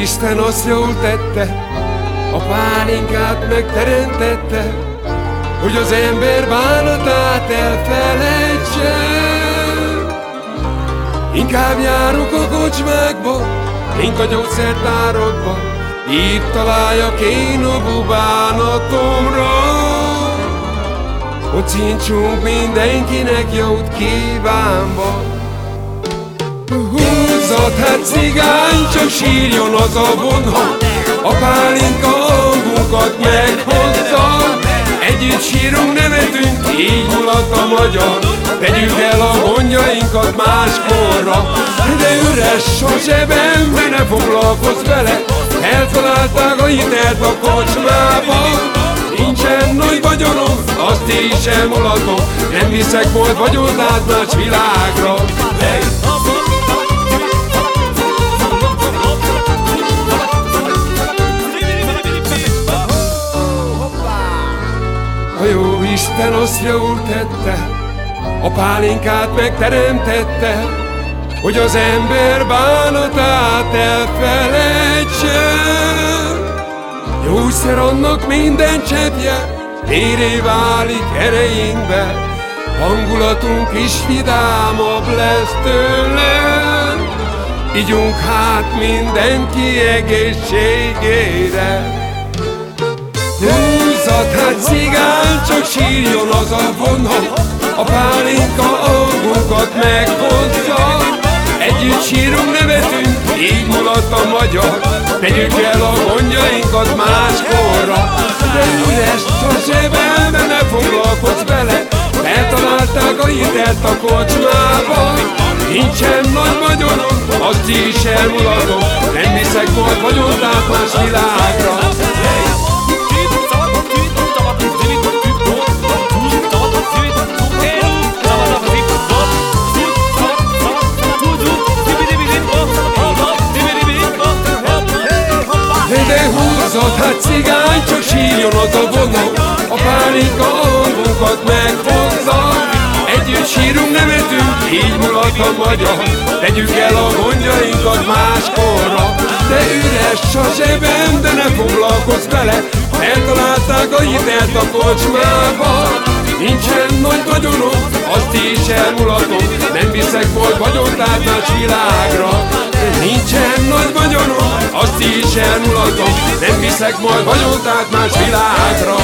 Isten azt jól tette, a pálinkát megteremtette, hogy az ember bánatát elfelejtse. Inkább járok a kocsmákba, mint a gyógyszertárokba, itt találjak én a bubánatomra. Hogy cincsunk mindenkinek jót kívánva. Húzzat, hát cigány, csak sírjon az a vonat, a pálinka hangunkat meghozza. Együtt sírunk, nevetünk, így mulat a magyar. Tegyük el a gondjainkat máskorra. De üres a zsebem, ne foglalkozz vele. Eltalálták a hitelt a kocsmába. Nincsen nagy vagyonom, azt is elmulatom Nem viszek volt vagyont át más világra. Hey! A jó Isten azt jól tette, a pálinkát megteremtette, hogy az ember bánatát elfelejtse. Jószer annak minden cseppje, éré válik erejénkbe, hangulatunk is vidámabb lesz tőle. Igyunk hát mindenki egészségére. Húzzat hát cigány, az a pálinka algunkat meghozza Együtt sírunk, nevetünk, így mulat a magyar. Tegyük el a gondjainkat máskorra. De üres a zsebelme, ne foglalkozz vele Eltalálták a hitelt a kocsmába. Nincsen nagy magyarom, azt is elmulatom Nem cigány, csak sírjon a vonó. A pálinka hangunkat meghozza Együtt sírunk, nevetünk, így mulat a magyar Tegyük el a gondjainkat máskorra. De üres a zsebem, de ne foglalkozz vele Eltalálták a hitelt a kocsmába Nincsen nagy vagyonom, azt is elmulatom. Nem viszek volt vagyont át más világra Nincsen nagy vagyonom, azt is elmulatom Nem viszek majd vagyont át más világra